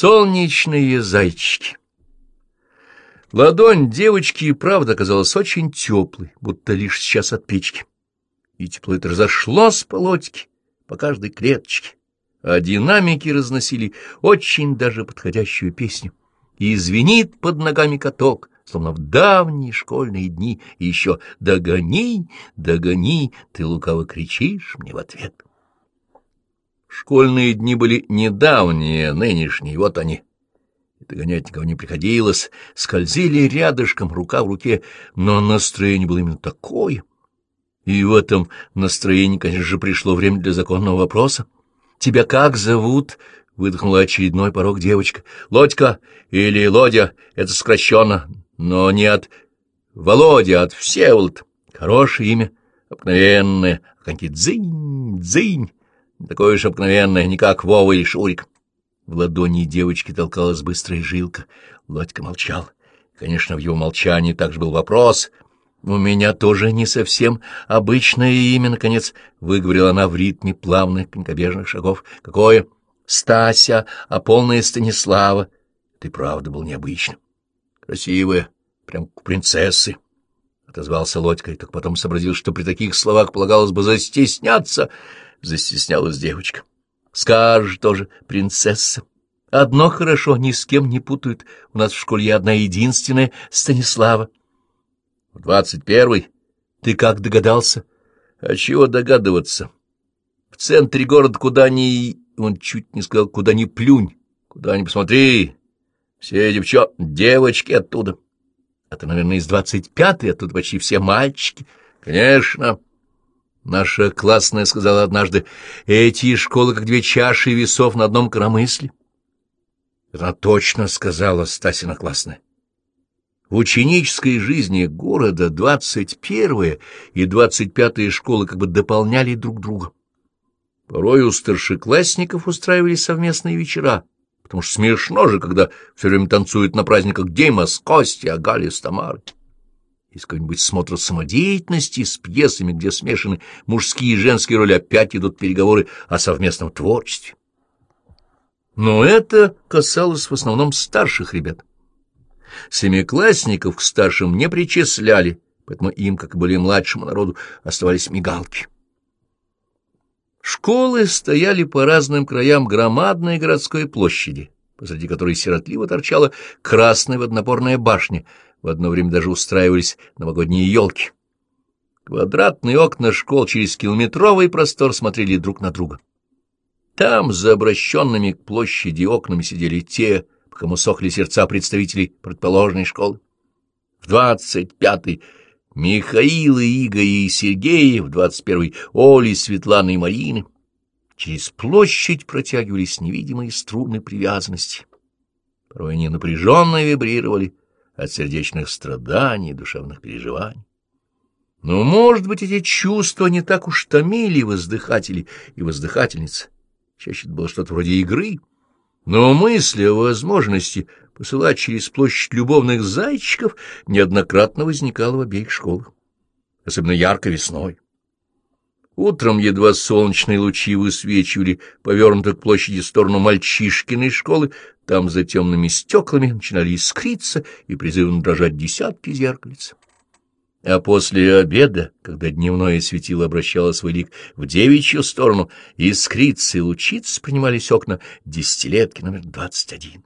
Солнечные зайчики. Ладонь девочки и правда оказалась очень теплой, будто лишь сейчас от печки. И тепло это разошлось по лодке, по каждой клеточке, а динамики разносили очень даже подходящую песню. И звенит под ногами каток, словно в давние школьные дни, и еще «Догони, догони!» ты лукаво кричишь мне в ответ. Школьные дни были недавние, нынешние, вот они. И догонять никого не приходилось, скользили рядышком, рука в руке, но настроение было именно такое. И в этом настроении, конечно же, пришло время для законного вопроса. «Тебя как зовут?» — выдохнула очередной порог девочка. «Лодька или Лодя — это сокращенно, но не от Володя, а от Всеволод. Хорошее имя, обыкновенное, а какие дзынь, дзынь. Такое уж обыкновенное, не как Вова или Шурик. В ладони девочки толкалась быстрая жилка. Лодька молчал. Конечно, в его молчании также был вопрос. «У меня тоже не совсем обычное имя, наконец», — выговорила она в ритме плавных конькобежных шагов. «Какое?» «Стася, а полное Станислава». Ты правда был необычным. Красивая, прям принцессы. — отозвался Лодька, и так потом сообразил, что при таких словах полагалось бы застесняться —— застеснялась девочка. — Скажешь тоже, принцесса. Одно хорошо, ни с кем не путают. У нас в школе одна единственная Станислава. — В двадцать первый? Ты как догадался? — А чего догадываться? В центре города куда ни... Он чуть не сказал, куда ни плюнь, куда ни посмотри. Все девчонки, девочки оттуда. А ты, наверное, из двадцать пятой, оттуда почти все мальчики. Конечно. Наша классная сказала однажды, эти школы как две чаши весов на одном коромысле. Она точно сказала Стасина классная. В ученической жизни города двадцать первые и двадцать пятые школы как бы дополняли друг друга. Порой у старшеклассников устраивали совместные вечера, потому что смешно же, когда все время танцуют на праздниках Дима с Костей, а Галя с Тамарой из какого-нибудь смотра самодеятельности с пьесами, где смешаны мужские и женские роли, опять идут переговоры о совместном творчестве. Но это касалось в основном старших ребят. Семиклассников к старшим не причисляли, поэтому им, как и более младшему народу, оставались мигалки. Школы стояли по разным краям громадной городской площади, посреди которой сиротливо торчала красная воднопорная башня — в одно время даже устраивались новогодние елки. Квадратные окна школ через километровый простор смотрели друг на друга. Там, за обращенными к площади окнами, сидели те, по кому сохли сердца представителей предположенной школы. В двадцать пятый Михаил, Иго и Сергей, в двадцать первый Оли, Светлана и Марины. Через площадь протягивались невидимые струны привязанности. Порой они напряженно вибрировали, от сердечных страданий, душевных переживаний. Но, может быть, эти чувства не так уж томили воздыхателей и воздыхательниц. Чаще это было что-то вроде игры. Но мысль о возможности посылать через площадь любовных зайчиков неоднократно возникала в обеих школах, особенно ярко весной. Утром едва солнечные лучи высвечивали повернутую к площади сторону мальчишкиной школы, там за темными стеклами начинали искриться и призывно дрожать десятки зеркалец. А после обеда, когда дневное светило обращало свой лик в девичью сторону, искриться и лучиться принимались окна десятилетки номер двадцать один.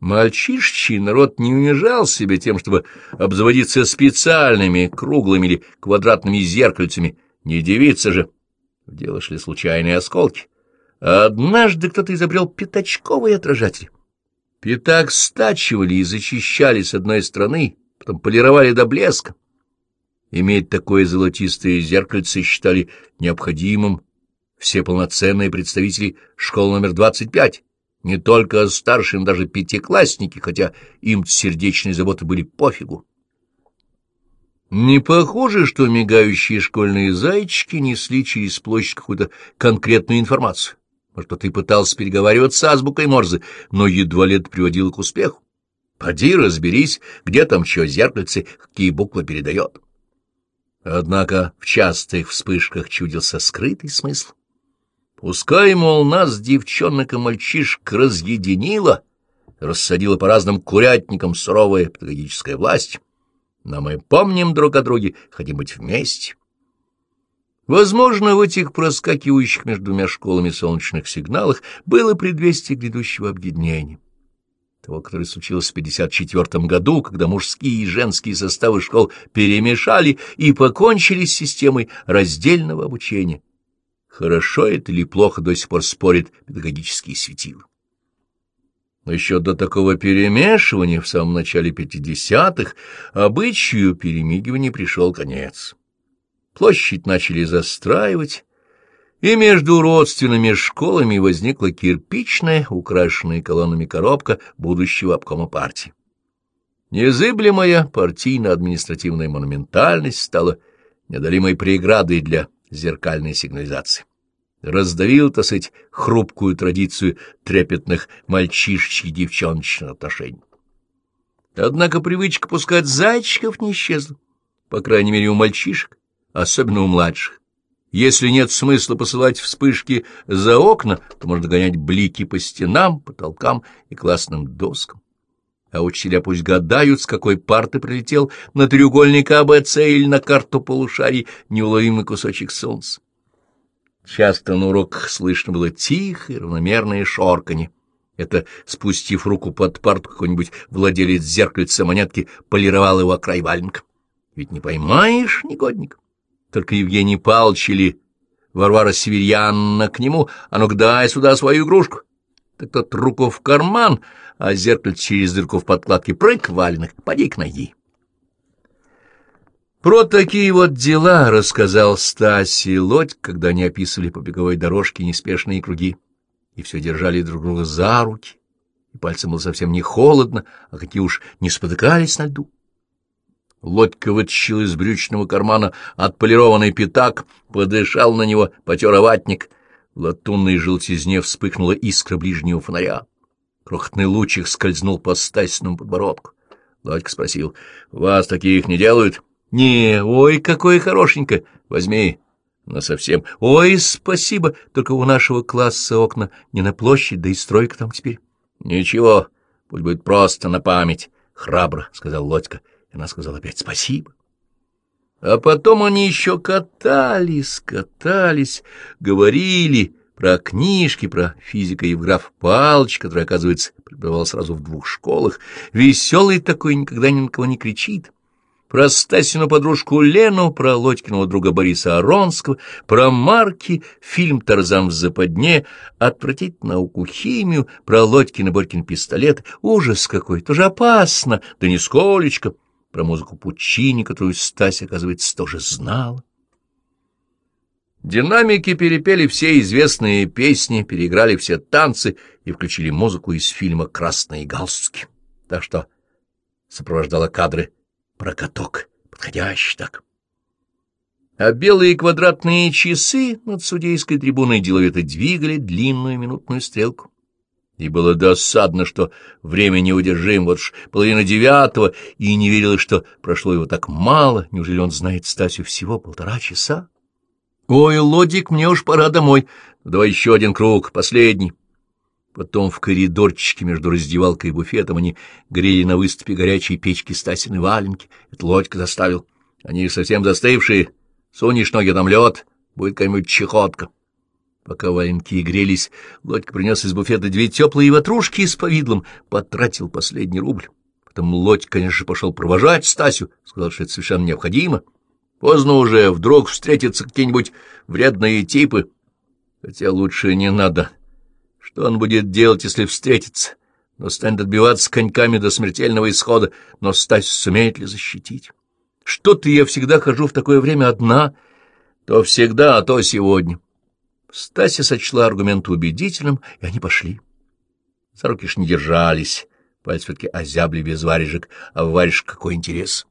Мальчишчий народ не унижал себя тем, чтобы обзаводиться специальными круглыми или квадратными зеркальцами, не девица же. В дело шли случайные осколки. Однажды кто-то изобрел пятачковый отражатель. Пятак стачивали и зачищали с одной стороны, потом полировали до блеска. Иметь такое золотистое зеркальце считали необходимым все полноценные представители школы номер 25, не только старшие, но даже пятиклассники, хотя им сердечные заботы были пофигу. Не похоже, что мигающие школьные зайчики несли через площадь какую-то конкретную информацию. Может, кто-то пытался переговариваться с азбукой Морзе, но едва ли это приводило к успеху. Поди разберись, где там что зеркальце, какие буквы передает. Однако в частых вспышках чудился скрытый смысл. Пускай, мол, нас, девчонок и мальчишек, разъединила, рассадила по разным курятникам суровая педагогическая власть, но мы помним друг о друге, хотим быть вместе. Возможно, в этих проскакивающих между двумя школами солнечных сигналах было предвестие грядущего объединения. Того, которое случилось в 54 году, когда мужские и женские составы школ перемешали и покончили с системой раздельного обучения. Хорошо это или плохо до сих пор спорят педагогические светилы. Но еще до такого перемешивания в самом начале 50-х обычаю перемигивания пришел конец. Площадь начали застраивать, и между родственными школами возникла кирпичная, украшенная колоннами коробка будущего обкома партии. Незыблемая партийно-административная монументальность стала неодолимой преградой для зеркальной сигнализации. Раздавил, так сказать, хрупкую традицию трепетных мальчишечьих девчоночных отношений. Однако привычка пускать зайчиков не исчезла, по крайней мере, у мальчишек особенно у младших. Если нет смысла посылать вспышки за окна, то можно гонять блики по стенам, потолкам и классным доскам. А учителя пусть гадают, с какой парты прилетел на треугольник АБЦ или на карту полушарий неуловимый кусочек солнца. Часто на уроках слышно было тихое, равномерное шорканье. Это, спустив руку под парту, какой-нибудь владелец зеркальца монетки полировал его край валенка. Ведь не поймаешь, негодник. Только Евгений Павлович или Варвара Северьяновна к нему, а ну-ка дай сюда свою игрушку. Так тот руку в карман, а зеркало через дырку в подкладке прыг валенок, поди-ка найди. Про такие вот дела рассказал Стаси Лодь, когда они описывали по беговой дорожке неспешные круги, и все держали друг друга за руки, и пальцем было совсем не холодно, а какие уж не спотыкались на льду. Лодька вытащил из брючного кармана отполированный пятак, подышал на него, потер оватник. В латунной желтизне вспыхнула искра ближнего фонаря. Крохотный лучик скользнул по стасному подбородку. Лодька спросил, — Вас таких не делают? — Не, ой, какое хорошенькое. Возьми. Совсем. Ой, спасибо, только у нашего класса окна не на площадь, да и стройка там теперь. — Ничего, пусть будет просто на память. — Храбро, — сказал Лодька. — она сказала опять спасибо. А потом они еще катались, катались, говорили про книжки, про физика Евграф Палыч, который, оказывается, преподавал сразу в двух школах. Веселый такой, никогда ни на кого не кричит. Про Стасину подружку Лену, про Лодькиного друга Бориса Аронского, про Марки, фильм «Тарзан в западне», отвратить науку химию, про Лодькин и Борькин пистолет. Ужас какой, тоже опасно, да нисколечко про музыку Пучини, которую Стась, оказывается, тоже знала. Динамики перепели все известные песни, переиграли все танцы и включили музыку из фильма «Красные галстуки». Так что сопровождала кадры про каток, подходящий так. А белые квадратные часы над судейской трибуной деловито двигали длинную минутную стрелку. И было досадно, что время неудержим, вот ж половина девятого, и не верилось, что прошло его так мало. Неужели он знает Стасю всего полтора часа? «Ой, Лодик, мне уж пора домой. Давай еще один круг, последний». Потом в коридорчике между раздевалкой и буфетом они грели на выступе горячие печки Стасины валенки. Это Лодька заставил. Они совсем застывшие. Сунешь ноги, там лед, будет какая-нибудь чехотка. Пока валенки грелись, Лодька принес из буфета две теплые ватрушки с повидлом, потратил последний рубль. Потом Лодька, конечно, пошел провожать Стасю, сказал, что это совершенно необходимо. Поздно уже, вдруг встретятся какие-нибудь вредные типы. Хотя лучше не надо. Что он будет делать, если встретится? Но станет отбиваться коньками до смертельного исхода. Но Стась сумеет ли защитить? Что-то я всегда хожу в такое время одна. То всегда, а то сегодня. Стася сочла аргумент убедительным, и они пошли. За руки ж не держались, пальцы все-таки озябли без варежек, а в какой интерес.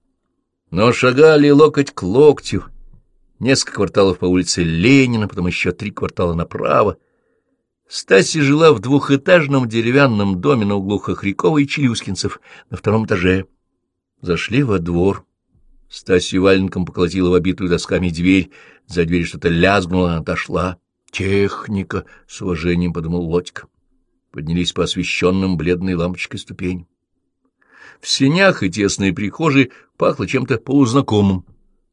Но шагали локоть к локтю, несколько кварталов по улице Ленина, потом еще три квартала направо. Стася жила в двухэтажном деревянном доме на углу Хохрякова и Челюскинцев на втором этаже. Зашли во двор. Стасью валенком поколотила в обитую досками дверь, за дверь что-то лязгнуло, она отошла. Техника, — с уважением подумал Лодька. Поднялись по освещенным бледной лампочкой ступеням. В сенях и тесной прихожей пахло чем-то полузнакомым.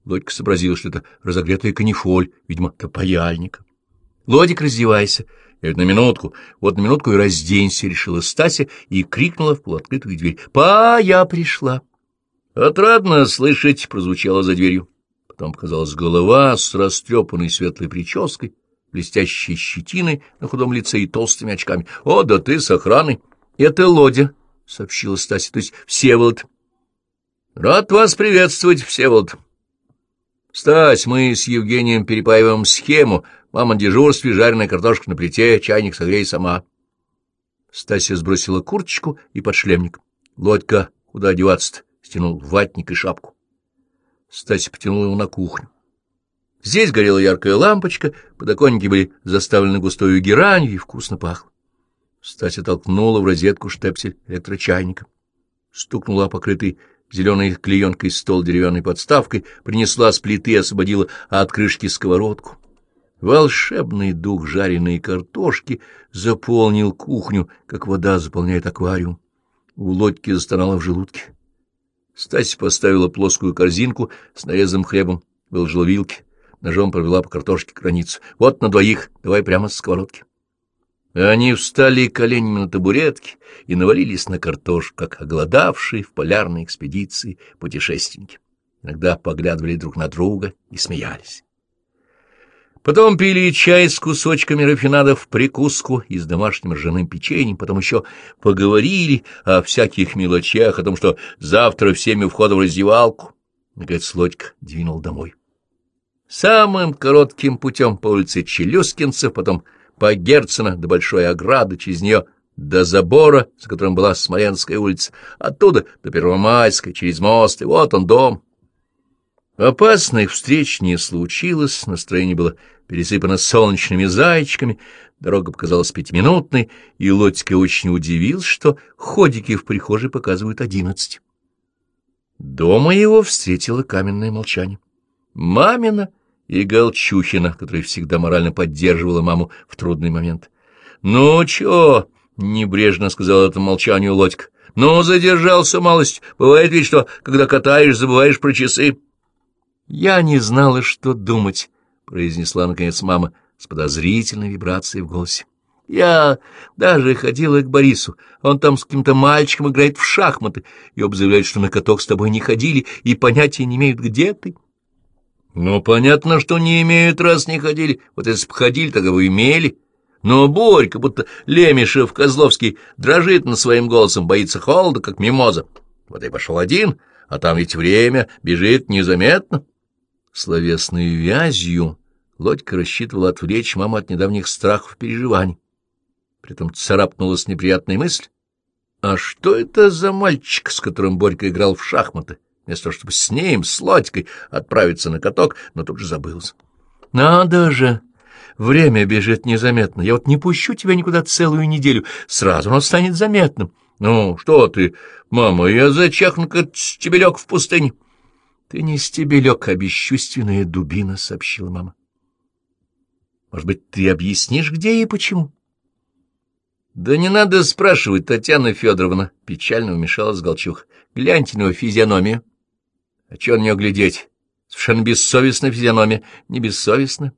Лодька сообразил, что это разогретая канифоль, видимо, до паяльника. — Лодик, раздевайся. — Я на минутку, вот на минутку и разденься, — решила Стася и крикнула в полуоткрытую дверь. — Па, я пришла. — Отрадно слышать, — прозвучало за дверью. Потом показалась голова с растрепанной светлой прической, блестящей щетиной на худом лице и толстыми очками. — О, да ты с охраной! — Это Лодя, — сообщила Стася, — то есть Всеволод. — Рад вас приветствовать, Всеволод. — Стась, мы с Евгением перепаиваем схему. Мама дежурстве, жареная картошка на плите, чайник согрей сама. Стася сбросила курточку и подшлемник. Лодька, куда одеваться-то? Стянул ватник и шапку. Стася потянула его на кухню. Здесь горела яркая лампочка, подоконники были заставлены густой геранью и вкусно пахло. Стася толкнула в розетку штепсель электрочайника. Стукнула покрытый зеленой клеенкой стол деревянной подставкой, принесла с плиты и освободила от крышки сковородку. Волшебный дух жареной картошки заполнил кухню, как вода заполняет аквариум. У лодки застонала в желудке. Стася поставила плоскую корзинку с нарезанным хлебом, выложила вилки ножом провела по картошке границу. Вот на двоих, давай прямо с сковородки. Они встали коленями на табуретки и навалились на картошку, как оголодавшие в полярной экспедиции путешественники. Иногда поглядывали друг на друга и смеялись. Потом пили чай с кусочками рафинадов в прикуску и с домашним ржаным печеньем, потом еще поговорили о всяких мелочах, о том, что завтра всеми входа в раздевалку. Наконец Лодька двинул домой. Самым коротким путем по улице Челюскинцев, потом по Герцена до Большой ограды, через нее до забора, за которым была Смоленская улица, оттуда до Первомайской, через мост, и вот он дом. Опасных встреч не случилось, настроение было пересыпано солнечными зайчиками, дорога показалась пятиминутной, и Лодька очень удивился, что ходики в прихожей показывают одиннадцать. Дома его встретило каменное молчание. Мамина и Голчухина, которая всегда морально поддерживала маму в трудный момент. — Ну, чё? — небрежно сказал это молчанию Лодька. — Ну, задержался малость. Бывает ведь, что, когда катаешь, забываешь про часы. — Я не знала, что думать, — произнесла, наконец, мама с подозрительной вибрацией в голосе. — Я даже ходила к Борису. Он там с каким-то мальчиком играет в шахматы, и обзывает, что на каток с тобой не ходили и понятия не имеют, где ты. — ну, понятно, что не имеют, раз не ходили. Вот если бы ходили, тогда бы имели. Но Борька, будто Лемешев Козловский, дрожит над своим голосом, боится холода, как мимоза. Вот и пошел один, а там ведь время бежит незаметно. Словесной вязью Лодька рассчитывала отвлечь маму от недавних страхов и переживаний. Притом царапнулась неприятная мысль. А что это за мальчик, с которым Борька играл в шахматы? Вместо того, чтобы с ним, с Лодькой, отправиться на каток, но тут же забылся. — Надо же! Время бежит незаметно. Я вот не пущу тебя никуда целую неделю. Сразу оно станет заметным. Ну, что ты, мама, я зачахну, как стебелек в пустыне. — Ты не стебелек, а бесчувственная дубина, — сообщила мама. — Может быть, ты объяснишь, где и почему? — Да не надо спрашивать, Татьяна Федоровна, — печально вмешалась Голчух. — Гляньте на его физиономию. А чего на нее глядеть? Совершенно бессовестная физиономия. Не бессовестная,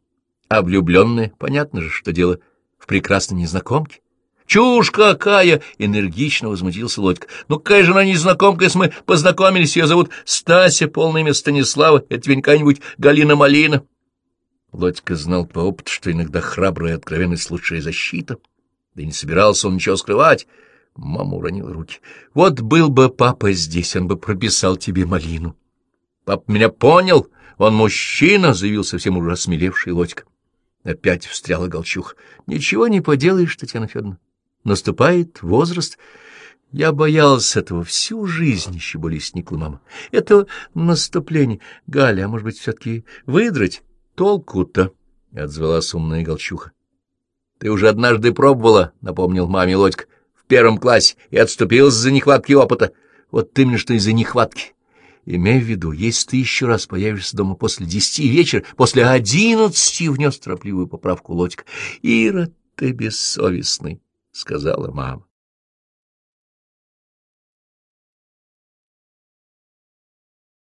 а влюбленная. Понятно же, что дело в прекрасной незнакомке. «Чушь какая!» — энергично возмутился Лодька. «Ну какая же она незнакомка, если мы познакомились? Ее зовут Стася, полное имя Станислава. Это тебе какая-нибудь Галина Малина». Лодька знал по опыту, что иногда храбрая откровенность — лучшая защита. Да и не собирался он ничего скрывать. Мама уронила руки. «Вот был бы папа здесь, он бы прописал тебе малину». Пап меня понял, он мужчина, — заявил совсем уже осмелевший Лодька. Опять встряла Голчух. — Ничего не поделаешь, Татьяна Федоровна. Наступает возраст. Я боялась этого всю жизнь, еще более сникла мама. Это наступление. Галя, а может быть, все-таки выдрать? Толку-то, — отзвалась умная Голчуха. — Ты уже однажды пробовала, — напомнил маме Лодька, — в первом классе и отступилась за нехватки опыта. Вот ты мне что из-за нехватки. Имей в виду, если ты еще раз появишься дома после десяти вечера, после одиннадцати внес торопливую поправку Лодька. — Ира, ты бессовестный, — сказала мама.